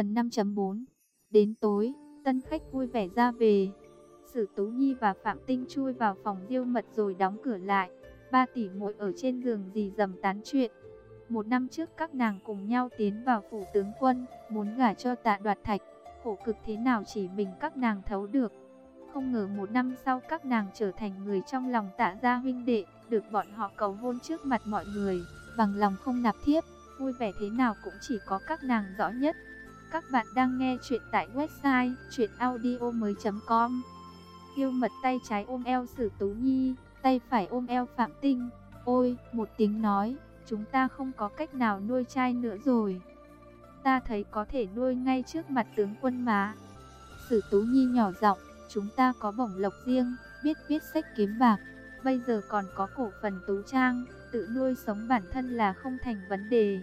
Phần 5.4 Đến tối, tân khách vui vẻ ra về. Sử Tú Nhi và Phạm Tinh chui vào phòng diêu mật rồi đóng cửa lại. Ba tỷ muội ở trên giường dì dầm tán chuyện. Một năm trước các nàng cùng nhau tiến vào phủ tướng quân, muốn gả cho tạ đoạt thạch. Khổ cực thế nào chỉ mình các nàng thấu được. Không ngờ một năm sau các nàng trở thành người trong lòng tạ gia huynh đệ, được bọn họ cầu hôn trước mặt mọi người, bằng lòng không nạp thiếp, vui vẻ thế nào cũng chỉ có các nàng rõ nhất. Các bạn đang nghe chuyện tại website chuyenaudio.com Yêu mật tay trái ôm eo Sử Tú Nhi, tay phải ôm eo Phạm Tinh. Ôi, một tiếng nói, chúng ta không có cách nào nuôi trai nữa rồi. Ta thấy có thể nuôi ngay trước mặt tướng quân má. Sử Tú Nhi nhỏ giọng, chúng ta có bổng lộc riêng, biết viết sách kiếm bạc. Bây giờ còn có cổ phần tú trang, tự nuôi sống bản thân là không thành vấn đề.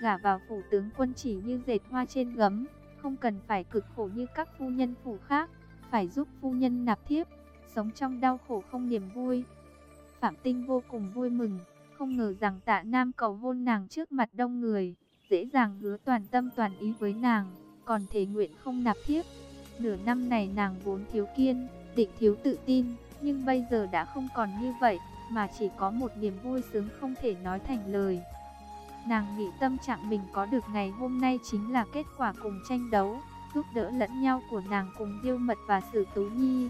Gả vào phủ tướng quân chỉ như dệt hoa trên gấm, không cần phải cực khổ như các phu nhân phủ khác, phải giúp phu nhân nạp thiếp, sống trong đau khổ không niềm vui. Phạm Tinh vô cùng vui mừng, không ngờ rằng tạ Nam cầu hôn nàng trước mặt đông người, dễ dàng hứa toàn tâm toàn ý với nàng, còn thể nguyện không nạp thiếp. Nửa năm này nàng vốn thiếu kiên, định thiếu tự tin, nhưng bây giờ đã không còn như vậy, mà chỉ có một niềm vui sướng không thể nói thành lời. Nàng nghĩ tâm trạng mình có được ngày hôm nay chính là kết quả cùng tranh đấu, giúp đỡ lẫn nhau của nàng cùng Diêu Mật và Sử Tú Nhi.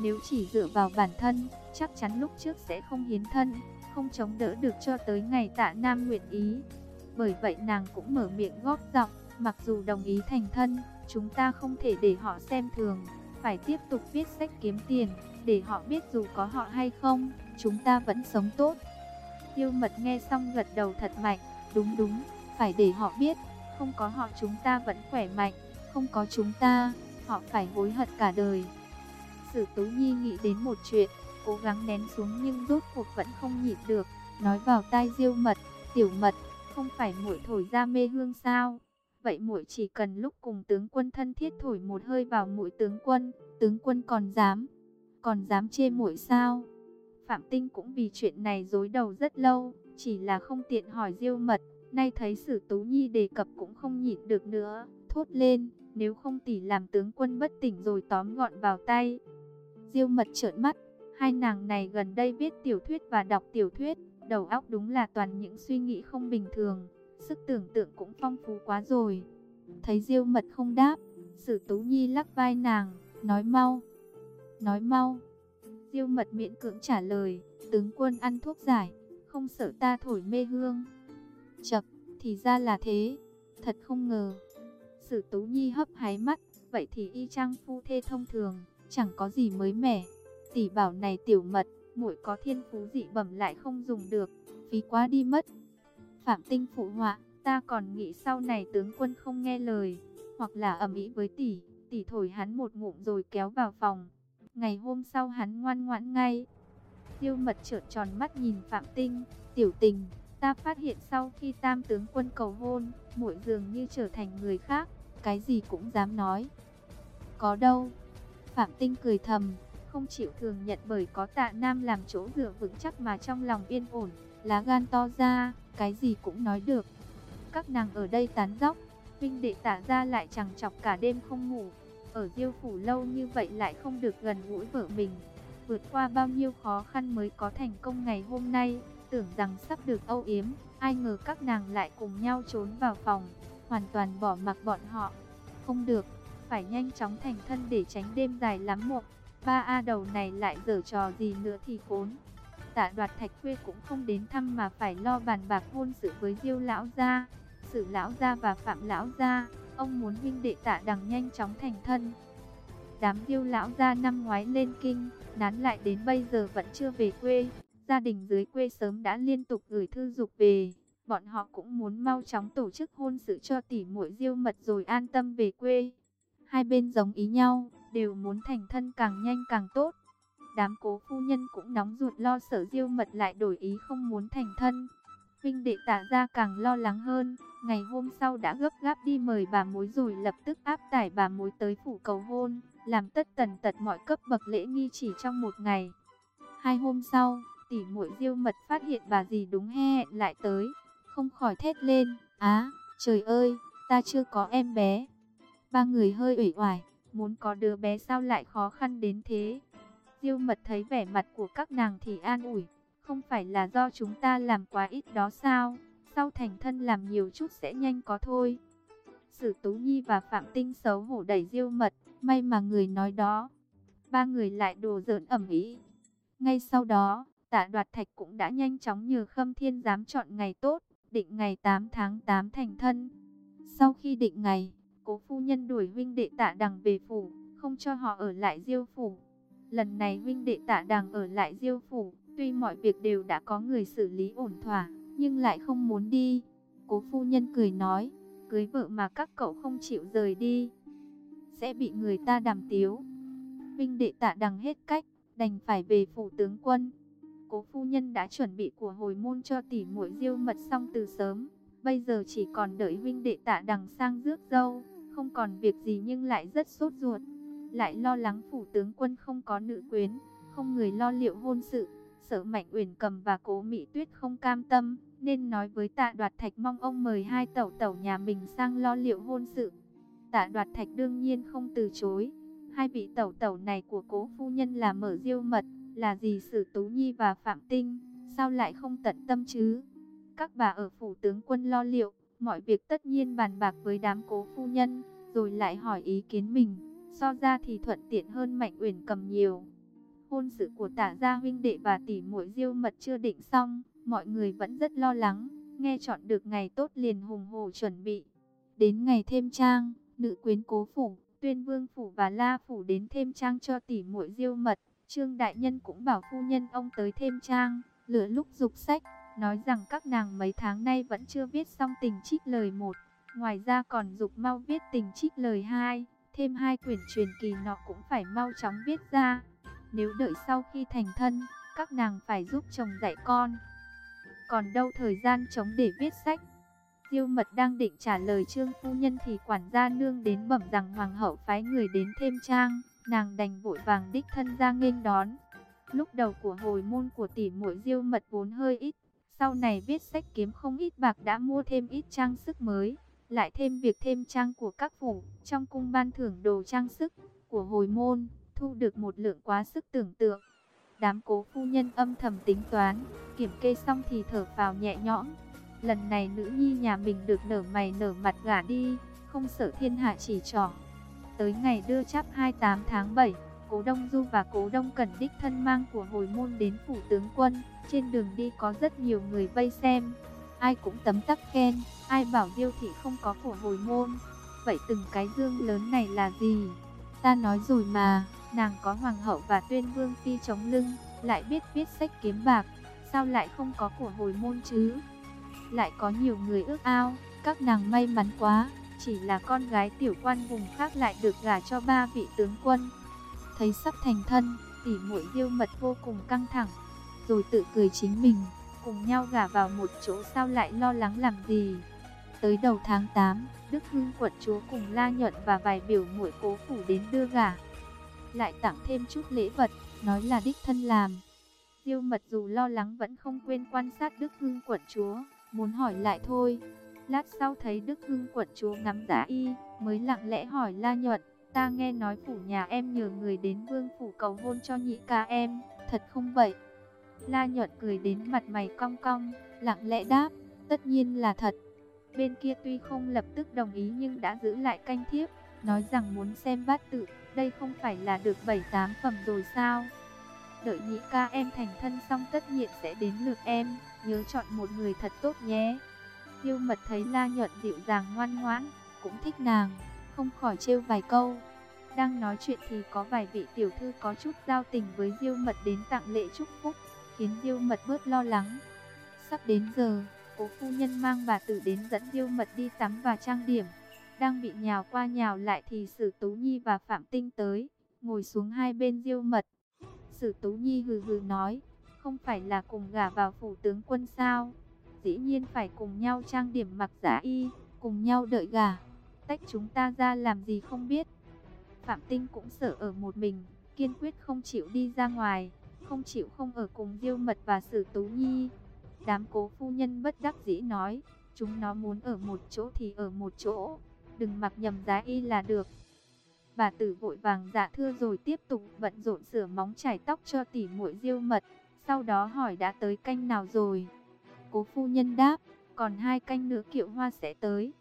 Nếu chỉ dựa vào bản thân, chắc chắn lúc trước sẽ không hiến thân, không chống đỡ được cho tới ngày tạ Nam nguyện ý. Bởi vậy nàng cũng mở miệng góp giọng, mặc dù đồng ý thành thân, chúng ta không thể để họ xem thường, phải tiếp tục viết sách kiếm tiền, để họ biết dù có họ hay không, chúng ta vẫn sống tốt. Tiêu mật nghe xong gật đầu thật mạnh, đúng đúng, phải để họ biết, không có họ chúng ta vẫn khỏe mạnh, không có chúng ta, họ phải hối hận cả đời. Sử Tú Nhi nghĩ đến một chuyện, cố gắng nén xuống nhưng rốt cuộc vẫn không nhịn được, nói vào tai Diêu Mật, "Tiểu Mật, không phải muội thổi ra mê hương sao? Vậy muội chỉ cần lúc cùng tướng quân thân thiết thổi một hơi vào mũi tướng quân, tướng quân còn dám, còn dám chê muội sao?" Phạm Tinh cũng vì chuyện này rối đầu rất lâu, chỉ là không tiện hỏi Diêu Mật, nay thấy Sử Tú Nhi đề cập cũng không nhịn được nữa, thốt lên, nếu không tỷ làm tướng quân bất tỉnh rồi tóm gọn vào tay. Diêu Mật trợn mắt, hai nàng này gần đây viết tiểu thuyết và đọc tiểu thuyết, đầu óc đúng là toàn những suy nghĩ không bình thường, sức tưởng tượng cũng phong phú quá rồi. Thấy Diêu Mật không đáp, Sử Tú Nhi lắc vai nàng, nói mau, nói mau. Diêu Mật miễn cưỡng trả lời, tướng quân ăn thuốc giải, không sợ ta thổi mê hương. Chập, thì ra là thế, thật không ngờ. Sử Tú Nhi hấp hái mắt, vậy thì y trang phu thê thông thường, chẳng có gì mới mẻ. Tỷ bảo này tiểu mật, muội có thiên phú dị bẩm lại không dùng được, phí quá đi mất. Phạm Tinh phụ họa, ta còn nghĩ sau này tướng quân không nghe lời, hoặc là ầm ĩ với tỷ, tỷ thổi hắn một ngụm rồi kéo vào phòng. Ngày hôm sau hắn ngoan ngoãn ngay. Diêu mật trợn tròn mắt nhìn Phạm Tinh, tiểu tình, ta phát hiện sau khi tam tướng quân cầu hôn, muội dường như trở thành người khác, cái gì cũng dám nói. Có đâu. Phạm Tinh cười thầm, không chịu thường nhận bởi có tạ nam làm chỗ dựa vững chắc mà trong lòng yên ổn, lá gan to ra, cái gì cũng nói được. Các nàng ở đây tán dóc, Vinh đệ tả ra lại chẳng chọc cả đêm không ngủ. Ở diêu phủ lâu như vậy lại không được gần gũi vợ mình. Vượt qua bao nhiêu khó khăn mới có thành công ngày hôm nay, tưởng rằng sắp được âu yếm, ai ngờ các nàng lại cùng nhau trốn vào phòng, hoàn toàn bỏ mặc bọn họ. Không được, phải nhanh chóng thành thân để tránh đêm dài lắm mộng. Ba A đầu này lại dở trò gì nữa thì khốn. Tạ đoạt thạch khuê cũng không đến thăm mà phải lo bàn bạc hôn sự với diêu lão gia, sử lão gia và phạm lão gia. Ông muốn huynh đệ tạ đằng nhanh chóng thành thân. Đám diêu lão ra năm ngoái lên kinh, nán lại đến bây giờ vẫn chưa về quê. Gia đình dưới quê sớm đã liên tục gửi thư dục về. Bọn họ cũng muốn mau chóng tổ chức hôn sự cho tỷ muội diêu mật rồi an tâm về quê. Hai bên giống ý nhau, đều muốn thành thân càng nhanh càng tốt. Đám cố phu nhân cũng nóng ruột lo sợ diêu mật lại đổi ý không muốn thành thân. Vinh đệ tả ra càng lo lắng hơn, ngày hôm sau đã gấp gáp đi mời bà mối rồi lập tức áp tải bà mối tới phủ cầu hôn, làm tất tần tật mọi cấp bậc lễ nghi chỉ trong một ngày. Hai hôm sau, tỷ muội diêu mật phát hiện bà dì đúng hẹn lại tới, không khỏi thét lên, á, trời ơi, ta chưa có em bé. Ba người hơi ủy oải, muốn có đứa bé sao lại khó khăn đến thế. Diêu mật thấy vẻ mặt của các nàng thì an ủi, không phải là do chúng ta làm quá ít đó sao, sau thành thân làm nhiều chút sẽ nhanh có thôi. Sử Tú Nhi và Phạm Tinh xấu hổ đẩy Diêu mật, may mà người nói đó. Ba người lại đồ giỡn ẩm ý. Ngay sau đó, tạ đoạt thạch cũng đã nhanh chóng nhờ Khâm Thiên dám chọn ngày tốt, định ngày 8 tháng 8 thành thân. Sau khi định ngày, cố phu nhân đuổi huynh đệ tạ đằng về phủ, không cho họ ở lại diêu phủ. Lần này huynh đệ tạ đằng ở lại diêu phủ, tuy mọi việc đều đã có người xử lý ổn thỏa, nhưng lại không muốn đi. Cố phu nhân cười nói, cưới vợ mà các cậu không chịu rời đi, sẽ bị người ta đàm tiếu. Vinh đệ tạ đằng hết cách, đành phải về phủ tướng quân. Cố phu nhân đã chuẩn bị của hồi môn cho tỷ muội diêu mật xong từ sớm, bây giờ chỉ còn đợi huynh đệ tạ đằng sang rước dâu không còn việc gì nhưng lại rất sốt ruột. Lại lo lắng phủ tướng quân không có nữ quyến, không người lo liệu hôn sự. Sợ Mạnh Uyển Cầm và Cố Mỹ Tuyết không cam tâm, nên nói với Tạ Đoạt Thạch mong ông mời hai tẩu tẩu nhà mình sang lo liệu hôn sự. Tạ Đoạt Thạch đương nhiên không từ chối. Hai vị tẩu tẩu này của Cố phu nhân là Mở Diêu Mật, là gì Sử Tú Nhi và Phạm Tinh, sao lại không tận tâm chứ? Các bà ở phủ tướng quân lo liệu, Mọi việc tất nhiên bàn bạc với đám cố phu nhân, rồi lại hỏi ý kiến mình. So ra thì thuận tiện hơn Mạnh Uyển cầm nhiều. Hôn sự của tả gia huynh đệ và tỷ muội diêu mật chưa định xong, mọi người vẫn rất lo lắng. Nghe chọn được ngày tốt liền hùng hổ chuẩn bị. Đến ngày thêm trang, nữ quyến cố phủ, tuyên vương phủ và la phủ đến thêm trang cho tỷ muội diêu mật. Trương Đại Nhân cũng bảo phu nhân ông tới thêm trang, lửa lúc dục sách nói rằng các nàng mấy tháng nay vẫn chưa viết xong tình trích lời một. Ngoài ra còn dục mau viết tình trích lời hai, thêm hai quyển truyền kỳ nọ cũng phải mau chóng viết ra. Nếu đợi sau khi thành thân, các nàng phải giúp chồng dạy con. Còn đâu thời gian chống để viết sách. Diêu mật đang định trả lời trương phu nhân thì quản gia nương đến bẩm rằng hoàng hậu phái người đến thêm trang, nàng đành vội vàng đích thân ra nghênh đón. Lúc đầu của hồi môn của tỷ muội Diêu mật vốn hơi ít, sau này viết sách kiếm không ít bạc đã mua thêm ít trang sức mới, lại thêm việc thêm trang của các phủ, trong cung ban thưởng đồ trang sức của hồi môn, thu được một lượng quá sức tưởng tượng. Đám cố phu nhân âm thầm tính toán, kiểm kê xong thì thở vào nhẹ nhõm. Lần này nữ nhi nhà mình được nở mày nở mặt gả đi, không sợ thiên hạ chỉ trỏ. Tới ngày đưa chắp 28 tháng 7, Cố Đông Du và Cố Đông Cẩn đích thân mang của hồi môn đến phủ tướng quân. Trên đường đi có rất nhiều người vây xem, ai cũng tấm tắc khen, ai bảo Diêu thị không có của hồi môn. Vậy từng cái dương lớn này là gì? Ta nói rồi mà, nàng có hoàng hậu và tuyên vương phi chống lưng, lại biết viết sách kiếm bạc, sao lại không có của hồi môn chứ? Lại có nhiều người ước ao, các nàng may mắn quá, chỉ là con gái tiểu quan vùng khác lại được gả cho ba vị tướng quân. Thấy sắp thành thân, tỷ muội Diêu mật vô cùng căng thẳng, rồi tự cười chính mình, cùng nhau gả vào một chỗ sao lại lo lắng làm gì. Tới đầu tháng 8, Đức Hưng quận chúa cùng La Nhuận và vài biểu muội cố phủ đến đưa gả. Lại tặng thêm chút lễ vật, nói là đích thân làm. Diêu mật dù lo lắng vẫn không quên quan sát Đức Hưng quận chúa, muốn hỏi lại thôi. Lát sau thấy Đức Hưng quận chúa ngắm giá y, mới lặng lẽ hỏi La Nhuận, ta nghe nói phủ nhà em nhờ người đến vương phủ cầu hôn cho nhị ca em, thật không vậy? La nhuận cười đến mặt mày cong cong, lặng lẽ đáp, tất nhiên là thật. Bên kia tuy không lập tức đồng ý nhưng đã giữ lại canh thiếp, nói rằng muốn xem bát tự, đây không phải là được 7-8 phẩm rồi sao? Đợi nhị ca em thành thân xong tất nhiên sẽ đến lượt em, nhớ chọn một người thật tốt nhé. Diêu mật thấy La nhuận dịu dàng ngoan ngoãn, cũng thích nàng, không khỏi trêu vài câu. Đang nói chuyện thì có vài vị tiểu thư có chút giao tình với Diêu mật đến tặng lễ chúc phúc khiến Diêu Mật bớt lo lắng. Sắp đến giờ, cố phu nhân mang bà tử đến dẫn Diêu Mật đi tắm và trang điểm. Đang bị nhào qua nhào lại thì Sử Tú Nhi và Phạm Tinh tới, ngồi xuống hai bên Diêu Mật. Sử Tú Nhi hừ hừ nói, không phải là cùng gả vào phủ tướng quân sao? Dĩ nhiên phải cùng nhau trang điểm mặc giả y, cùng nhau đợi gả. Tách chúng ta ra làm gì không biết. Phạm Tinh cũng sợ ở một mình, kiên quyết không chịu đi ra ngoài không chịu không ở cùng Diêu Mật và Sử Tú Nhi. Đám cố phu nhân bất đắc dĩ nói, chúng nó muốn ở một chỗ thì ở một chỗ. đừng mặc nhầm giá y là được. Bà tử vội vàng dạ thưa rồi tiếp tục bận rộn sửa móng chải tóc cho tỷ muội diêu mật, sau đó hỏi đã tới canh nào rồi. Cố phu nhân đáp, còn hai canh nữa kiệu hoa sẽ tới.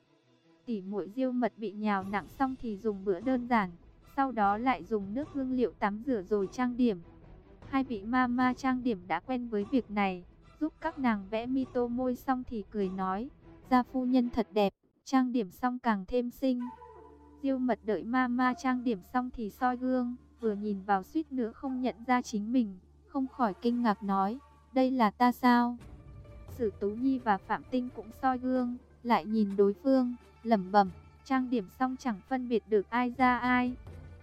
tỉ muội diêu mật bị nhào nặng xong thì dùng bữa đơn giản, sau đó lại dùng nước hương liệu tắm rửa rồi trang điểm. Hai vị ma ma trang điểm đã quen với việc này, giúp các nàng vẽ mi tô môi xong thì cười nói, gia phu nhân thật đẹp, trang điểm xong càng thêm xinh. Diêu mật đợi ma ma trang điểm xong thì soi gương, vừa nhìn vào suýt nữa không nhận ra chính mình, không khỏi kinh ngạc nói, đây là ta sao? Sử Tú Nhi và Phạm Tinh cũng soi gương, lại nhìn đối phương, lẩm bẩm, trang điểm xong chẳng phân biệt được ai ra ai.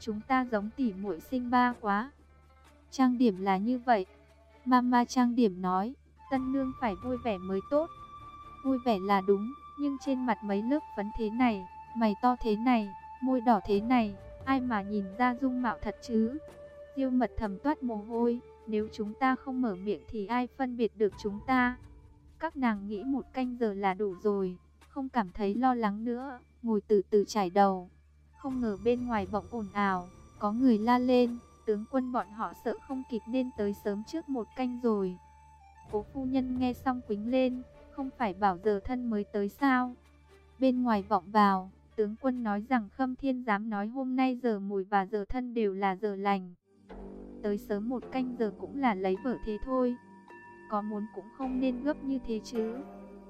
Chúng ta giống tỉ muội sinh ba quá. Trang điểm là như vậy. Mama trang điểm nói, tân nương phải vui vẻ mới tốt. Vui vẻ là đúng, nhưng trên mặt mấy lớp phấn thế này, mày to thế này, môi đỏ thế này, ai mà nhìn ra dung mạo thật chứ? Diêu mật thầm toát mồ hôi, nếu chúng ta không mở miệng thì ai phân biệt được chúng ta? Các nàng nghĩ một canh giờ là đủ rồi, không cảm thấy lo lắng nữa, ngồi từ từ trải đầu. Không ngờ bên ngoài vọng ồn ào, có người la lên, tướng quân bọn họ sợ không kịp nên tới sớm trước một canh rồi. Cố phu nhân nghe xong quính lên, không phải bảo giờ thân mới tới sao? Bên ngoài vọng vào, tướng quân nói rằng Khâm Thiên dám nói hôm nay giờ mùi và giờ thân đều là giờ lành. Tới sớm một canh giờ cũng là lấy vợ thế thôi. Có muốn cũng không nên gấp như thế chứ.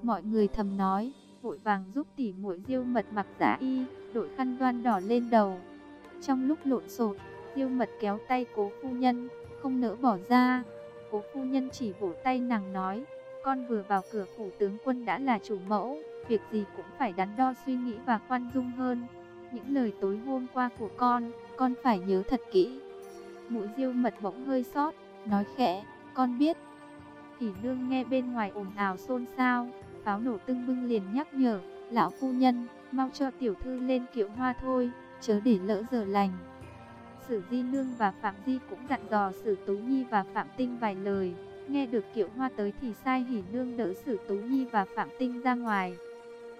Mọi người thầm nói, vội vàng giúp tỉ muội diêu mật mặc giả y, đội khăn đoan đỏ lên đầu. Trong lúc lộn xộn, diêu mật kéo tay cố phu nhân, không nỡ bỏ ra. Cố phu nhân chỉ vỗ tay nàng nói, con vừa vào cửa phủ tướng quân đã là chủ mẫu, việc gì cũng phải đắn đo suy nghĩ và khoan dung hơn. Những lời tối hôm qua của con, con phải nhớ thật kỹ. Mũi diêu mật bỗng hơi sót, nói khẽ, con biết. thì nương nghe bên ngoài ồn ào xôn xao, pháo nổ tưng bưng liền nhắc nhở, lão phu nhân, mau cho tiểu thư lên kiệu hoa thôi, chớ để lỡ giờ lành. Sử Di Nương và Phạm Di cũng dặn dò Sử Tú Nhi và Phạm Tinh vài lời. Nghe được kiệu hoa tới thì sai hỉ nương đỡ Sử Tú Nhi và Phạm Tinh ra ngoài.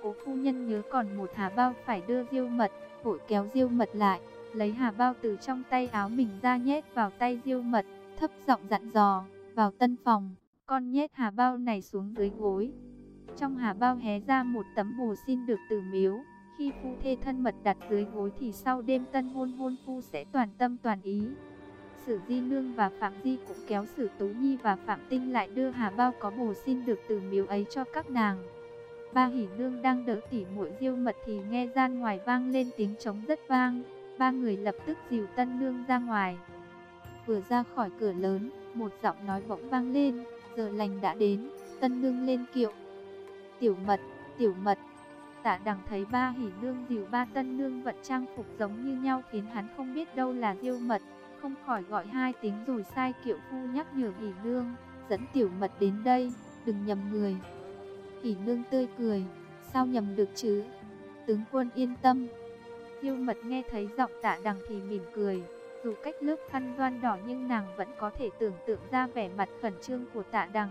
Cố phu nhân nhớ còn một hà bao phải đưa diêu mật, vội kéo diêu mật lại, lấy hà bao từ trong tay áo mình ra nhét vào tay diêu mật, thấp giọng dặn dò, vào tân phòng, con nhét hà bao này xuống dưới gối. Trong hà bao hé ra một tấm bồ xin được từ miếu, khi phu thê thân mật đặt dưới gối thì sau đêm tân hôn hôn phu sẽ toàn tâm toàn ý. Sử Di Nương và Phạm Di cũng kéo Sử Tú Nhi và Phạm Tinh lại đưa hà bao có bồ xin được từ miếu ấy cho các nàng. Ba hỉ nương đang đỡ tỉ muội diêu mật thì nghe gian ngoài vang lên tiếng trống rất vang. Ba người lập tức dìu tân nương ra ngoài. Vừa ra khỏi cửa lớn, một giọng nói bỗng vang lên, giờ lành đã đến, tân nương lên kiệu. Tiểu mật, tiểu mật, tạ đằng thấy ba hỉ nương dìu ba tân nương vận trang phục giống như nhau khiến hắn không biết đâu là diêu mật, không khỏi gọi hai tiếng rồi sai kiệu phu nhắc nhở hỉ nương, dẫn tiểu mật đến đây, đừng nhầm người. Hỉ nương tươi cười, sao nhầm được chứ? Tướng quân yên tâm. Tiêu mật nghe thấy giọng tạ đằng thì mỉm cười. Dù cách lớp khăn đoan đỏ nhưng nàng vẫn có thể tưởng tượng ra vẻ mặt khẩn trương của tạ đằng.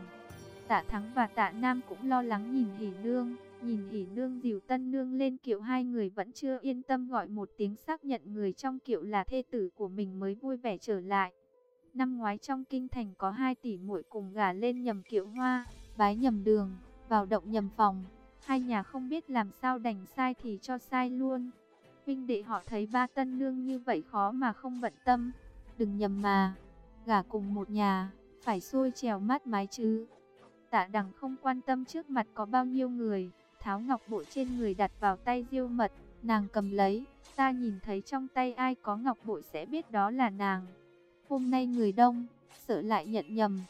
Tạ Thắng và Tạ Nam cũng lo lắng nhìn Hỉ Nương, nhìn Hỉ Nương dìu Tân Nương lên kiệu hai người vẫn chưa yên tâm gọi một tiếng xác nhận người trong kiệu là thê tử của mình mới vui vẻ trở lại. Năm ngoái trong kinh thành có hai tỷ muội cùng gả lên nhầm kiệu hoa, bái nhầm đường, vào động nhầm phòng. Hai nhà không biết làm sao đành sai thì cho sai luôn. Huynh đệ họ thấy ba tân nương như vậy khó mà không bận tâm. Đừng nhầm mà, gả cùng một nhà, phải xôi trèo mát mái chứ. Tạ đằng không quan tâm trước mặt có bao nhiêu người, tháo ngọc bội trên người đặt vào tay diêu mật, nàng cầm lấy, ta nhìn thấy trong tay ai có ngọc bội sẽ biết đó là nàng. Hôm nay người đông, sợ lại nhận nhầm.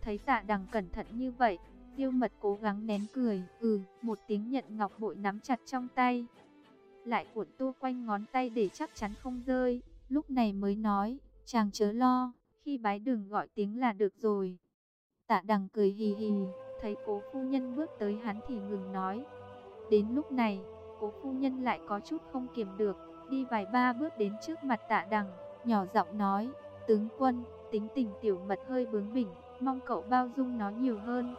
Thấy tạ đằng cẩn thận như vậy, Diêu mật cố gắng nén cười, ừ, một tiếng nhận ngọc bội nắm chặt trong tay. Lại cuộn tua quanh ngón tay để chắc chắn không rơi, lúc này mới nói, chàng chớ lo, khi bái đường gọi tiếng là được rồi. Tạ đằng cười hì hì, thấy cố phu nhân bước tới hắn thì ngừng nói. Đến lúc này, cố phu nhân lại có chút không kiềm được, đi vài ba bước đến trước mặt tạ đằng, nhỏ giọng nói, tướng quân, tính tình tiểu mật hơi bướng bỉnh, mong cậu bao dung nó nhiều hơn.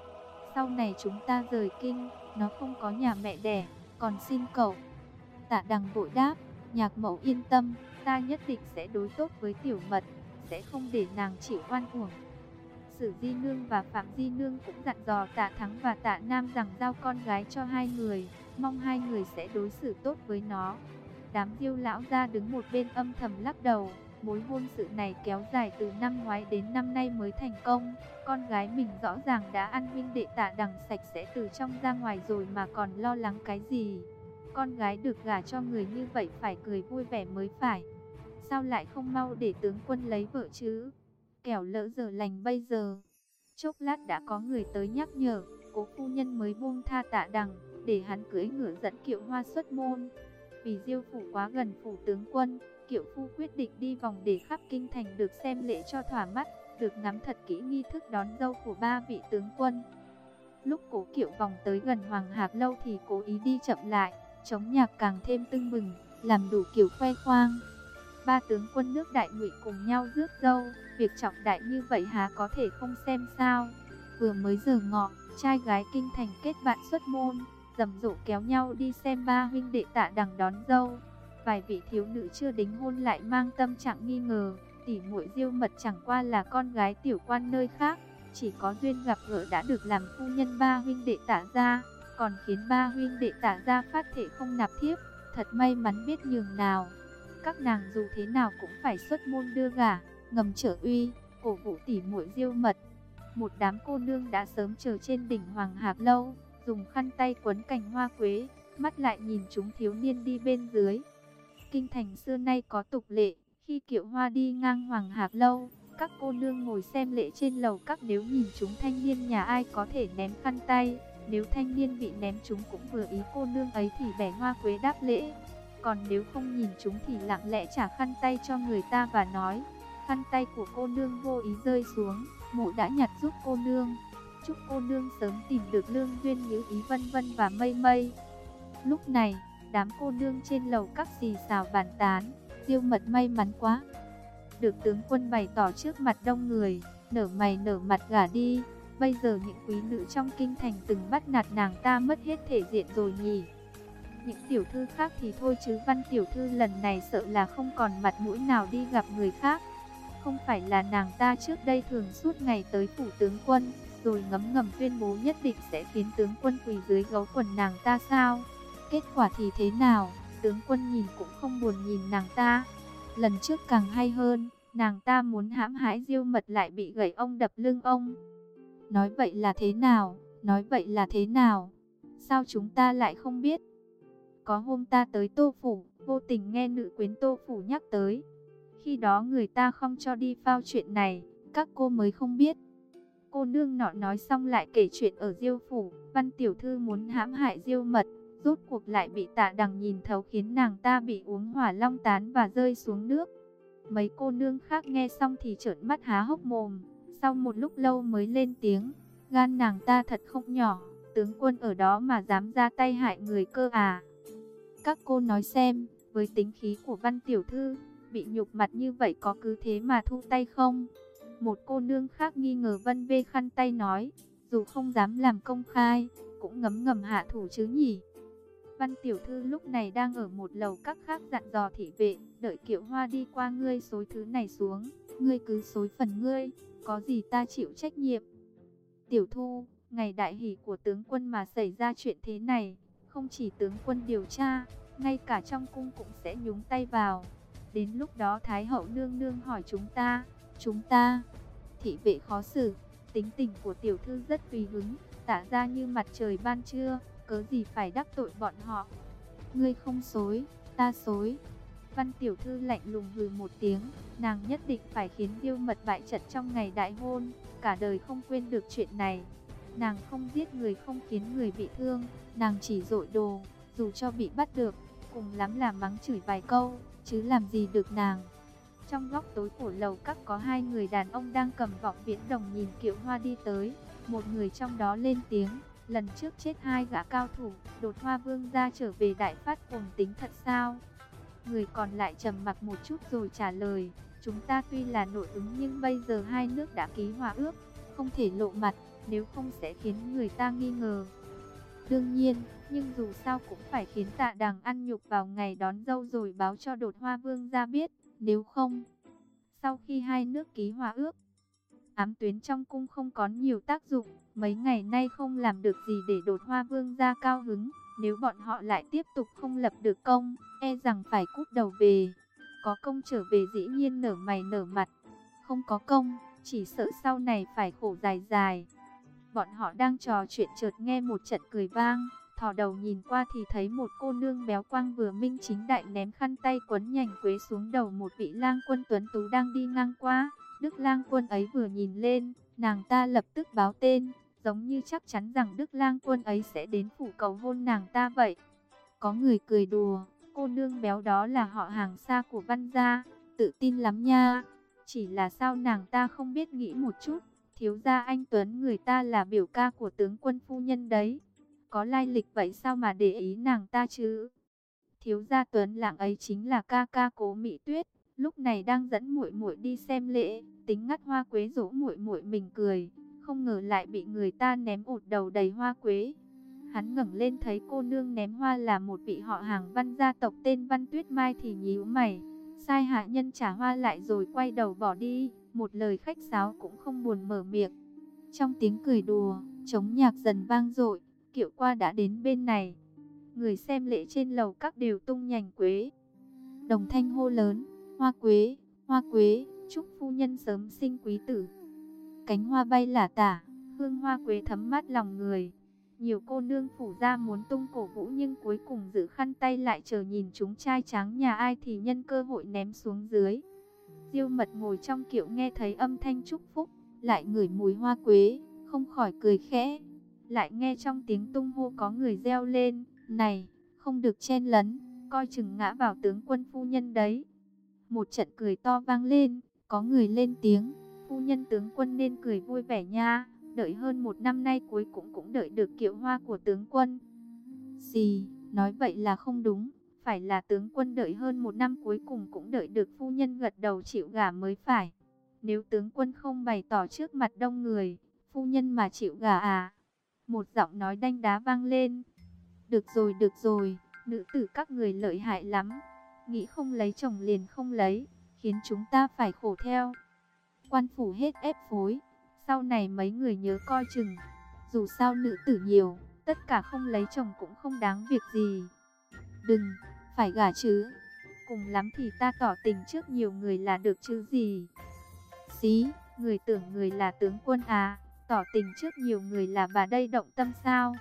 Sau này chúng ta rời kinh, nó không có nhà mẹ đẻ, còn xin cậu. Tạ đằng vội đáp, nhạc mẫu yên tâm, ta nhất định sẽ đối tốt với tiểu mật, sẽ không để nàng chịu oan uổng. Sử Di Nương và Phạm Di Nương cũng dặn dò Tạ Thắng và Tạ Nam rằng giao con gái cho hai người, mong hai người sẽ đối xử tốt với nó. Đám diêu lão ra đứng một bên âm thầm lắc đầu, mối hôn sự này kéo dài từ năm ngoái đến năm nay mới thành công. Con gái mình rõ ràng đã ăn huynh đệ tạ đằng sạch sẽ từ trong ra ngoài rồi mà còn lo lắng cái gì. Con gái được gả cho người như vậy phải cười vui vẻ mới phải. Sao lại không mau để tướng quân lấy vợ chứ? Kẻo lỡ giờ lành bây giờ. Chốc lát đã có người tới nhắc nhở, cố phu nhân mới buông tha tạ đằng, để hắn cưỡi ngựa dẫn kiệu hoa xuất môn. Vì diêu phủ quá gần phủ tướng quân, kiệu phu quyết định đi vòng để khắp kinh thành được xem lễ cho thỏa mắt, được ngắm thật kỹ nghi thức đón dâu của ba vị tướng quân. Lúc cố kiệu vòng tới gần Hoàng Hạc Lâu thì cố ý đi chậm lại, chống nhạc càng thêm tưng bừng, làm đủ kiểu khoe khoang. Ba tướng quân nước đại ngụy cùng nhau rước dâu, việc trọng đại như vậy há có thể không xem sao. Vừa mới giờ ngọ, trai gái kinh thành kết bạn xuất môn, rầm rộ kéo nhau đi xem ba huynh đệ tạ đằng đón dâu. Vài vị thiếu nữ chưa đính hôn lại mang tâm trạng nghi ngờ, tỷ muội diêu mật chẳng qua là con gái tiểu quan nơi khác, chỉ có duyên gặp gỡ đã được làm phu nhân ba huynh đệ tạ ra, còn khiến ba huynh đệ tạ ra phát thể không nạp thiếp, thật may mắn biết nhường nào. Các nàng dù thế nào cũng phải xuất môn đưa gả, ngầm trở uy, cổ vũ tỷ muội diêu mật. Một đám cô nương đã sớm chờ trên đỉnh Hoàng Hạc Lâu, dùng khăn tay quấn cành hoa quế, mắt lại nhìn chúng thiếu niên đi bên dưới. Kinh thành xưa nay có tục lệ, khi kiệu hoa đi ngang Hoàng Hạc Lâu, các cô nương ngồi xem lễ trên lầu các nếu nhìn chúng thanh niên nhà ai có thể ném khăn tay, nếu thanh niên bị ném chúng cũng vừa ý cô nương ấy thì bẻ hoa quế đáp lễ. Còn nếu không nhìn chúng thì lặng lẽ trả khăn tay cho người ta và nói, khăn tay của cô nương vô ý rơi xuống, mụ đã nhặt giúp cô nương. Chúc cô nương sớm tìm được lương duyên như ý vân vân và mây mây. Lúc này, đám cô nương trên lầu các xì xào bàn tán, tiêu mật may mắn quá. Được tướng quân bày tỏ trước mặt đông người, nở mày nở mặt gả đi. Bây giờ những quý nữ trong kinh thành từng bắt nạt nàng ta mất hết thể diện rồi nhỉ. Những tiểu thư khác thì thôi chứ văn tiểu thư lần này sợ là không còn mặt mũi nào đi gặp người khác. Không phải là nàng ta trước đây thường suốt ngày tới phủ tướng quân, rồi ngấm ngầm tuyên bố nhất định sẽ khiến tướng quân quỳ dưới gấu quần nàng ta sao? Kết quả thì thế nào? Tướng quân nhìn cũng không buồn nhìn nàng ta. Lần trước càng hay hơn, nàng ta muốn hãm hãi diêu mật lại bị gãy ông đập lưng ông. Nói vậy là thế nào? Nói vậy là thế nào? Sao chúng ta lại không biết? Có hôm ta tới tô phủ, vô tình nghe nữ quyến tô phủ nhắc tới. Khi đó người ta không cho đi phao chuyện này, các cô mới không biết. Cô nương nọ nói xong lại kể chuyện ở diêu phủ, văn tiểu thư muốn hãm hại diêu mật, rốt cuộc lại bị tạ đằng nhìn thấu khiến nàng ta bị uống hỏa long tán và rơi xuống nước. Mấy cô nương khác nghe xong thì trợn mắt há hốc mồm, sau một lúc lâu mới lên tiếng, gan nàng ta thật không nhỏ, tướng quân ở đó mà dám ra tay hại người cơ à. Các cô nói xem, với tính khí của văn tiểu thư, bị nhục mặt như vậy có cứ thế mà thu tay không? Một cô nương khác nghi ngờ vân vê khăn tay nói, dù không dám làm công khai, cũng ngấm ngầm hạ thủ chứ nhỉ. Văn tiểu thư lúc này đang ở một lầu các khác dặn dò thị vệ, đợi kiệu hoa đi qua ngươi xối thứ này xuống, ngươi cứ xối phần ngươi, có gì ta chịu trách nhiệm. Tiểu thu, ngày đại hỷ của tướng quân mà xảy ra chuyện thế này, không chỉ tướng quân điều tra, ngay cả trong cung cũng sẽ nhúng tay vào. Đến lúc đó Thái hậu nương nương hỏi chúng ta, chúng ta, thị vệ khó xử, tính tình của tiểu thư rất tùy hứng, tả ra như mặt trời ban trưa, cớ gì phải đắc tội bọn họ. Ngươi không xối, ta xối. Văn tiểu thư lạnh lùng hừ một tiếng, nàng nhất định phải khiến Diêu Mật bại trận trong ngày đại hôn, cả đời không quên được chuyện này. Nàng không giết người không khiến người bị thương, nàng chỉ dội đồ, dù cho bị bắt được, cùng lắm là mắng chửi vài câu, chứ làm gì được nàng. Trong góc tối của lầu các có hai người đàn ông đang cầm vọng viễn đồng nhìn kiệu hoa đi tới, một người trong đó lên tiếng, lần trước chết hai gã cao thủ, đột hoa vương ra trở về đại phát cùng tính thật sao? Người còn lại trầm mặc một chút rồi trả lời, chúng ta tuy là nội ứng nhưng bây giờ hai nước đã ký hòa ước, không thể lộ mặt, nếu không sẽ khiến người ta nghi ngờ. Đương nhiên, Nhưng dù sao cũng phải khiến tạ đằng ăn nhục vào ngày đón dâu rồi báo cho đột hoa vương ra biết, nếu không. Sau khi hai nước ký hòa ước, ám tuyến trong cung không có nhiều tác dụng, mấy ngày nay không làm được gì để đột hoa vương ra cao hứng. Nếu bọn họ lại tiếp tục không lập được công, e rằng phải cút đầu về. Có công trở về dĩ nhiên nở mày nở mặt, không có công, chỉ sợ sau này phải khổ dài dài. Bọn họ đang trò chuyện chợt nghe một trận cười vang, thò đầu nhìn qua thì thấy một cô nương béo quang vừa minh chính đại ném khăn tay quấn nhành quế xuống đầu một vị lang quân tuấn tú đang đi ngang qua. Đức lang quân ấy vừa nhìn lên, nàng ta lập tức báo tên, giống như chắc chắn rằng Đức lang quân ấy sẽ đến phủ cầu hôn nàng ta vậy. Có người cười đùa, cô nương béo đó là họ hàng xa của văn gia, tự tin lắm nha. Chỉ là sao nàng ta không biết nghĩ một chút, thiếu gia anh Tuấn người ta là biểu ca của tướng quân phu nhân đấy. Có lai lịch vậy sao mà để ý nàng ta chứ? Thiếu gia Tuấn lạng ấy chính là ca ca cố Mỹ Tuyết, lúc này đang dẫn muội muội đi xem lễ, tính ngắt hoa quế dỗ muội muội mình cười, không ngờ lại bị người ta ném ụt đầu đầy hoa quế. Hắn ngẩng lên thấy cô nương ném hoa là một vị họ hàng văn gia tộc tên Văn Tuyết Mai thì nhíu mày sai hạ nhân trả hoa lại rồi quay đầu bỏ đi, một lời khách sáo cũng không buồn mở miệng. Trong tiếng cười đùa, trống nhạc dần vang dội, kiệu qua đã đến bên này. Người xem lễ trên lầu các đều tung nhành quế. Đồng thanh hô lớn, hoa quế, hoa quế, chúc phu nhân sớm sinh quý tử. Cánh hoa bay lả tả, hương hoa quế thấm mát lòng người. Nhiều cô nương phủ ra muốn tung cổ vũ nhưng cuối cùng giữ khăn tay lại chờ nhìn chúng trai tráng nhà ai thì nhân cơ hội ném xuống dưới. Diêu mật ngồi trong kiệu nghe thấy âm thanh chúc phúc, lại ngửi mùi hoa quế, không khỏi cười khẽ. Lại nghe trong tiếng tung hô có người reo lên, này, không được chen lấn, coi chừng ngã vào tướng quân phu nhân đấy. Một trận cười to vang lên, có người lên tiếng, phu nhân tướng quân nên cười vui vẻ nha đợi hơn một năm nay cuối cũng cũng đợi được kiệu hoa của tướng quân. Gì, nói vậy là không đúng, phải là tướng quân đợi hơn một năm cuối cùng cũng đợi được phu nhân gật đầu chịu gả mới phải. Nếu tướng quân không bày tỏ trước mặt đông người, phu nhân mà chịu gả à? Một giọng nói đanh đá vang lên. Được rồi, được rồi, nữ tử các người lợi hại lắm. Nghĩ không lấy chồng liền không lấy, khiến chúng ta phải khổ theo. Quan phủ hết ép phối, sau này mấy người nhớ coi chừng, dù sao nữ tử nhiều, tất cả không lấy chồng cũng không đáng việc gì. Đừng, phải gả chứ. Cùng lắm thì ta tỏ tình trước nhiều người là được chứ gì. Xí, người tưởng người là tướng quân à, tỏ tình trước nhiều người là bà đây động tâm sao.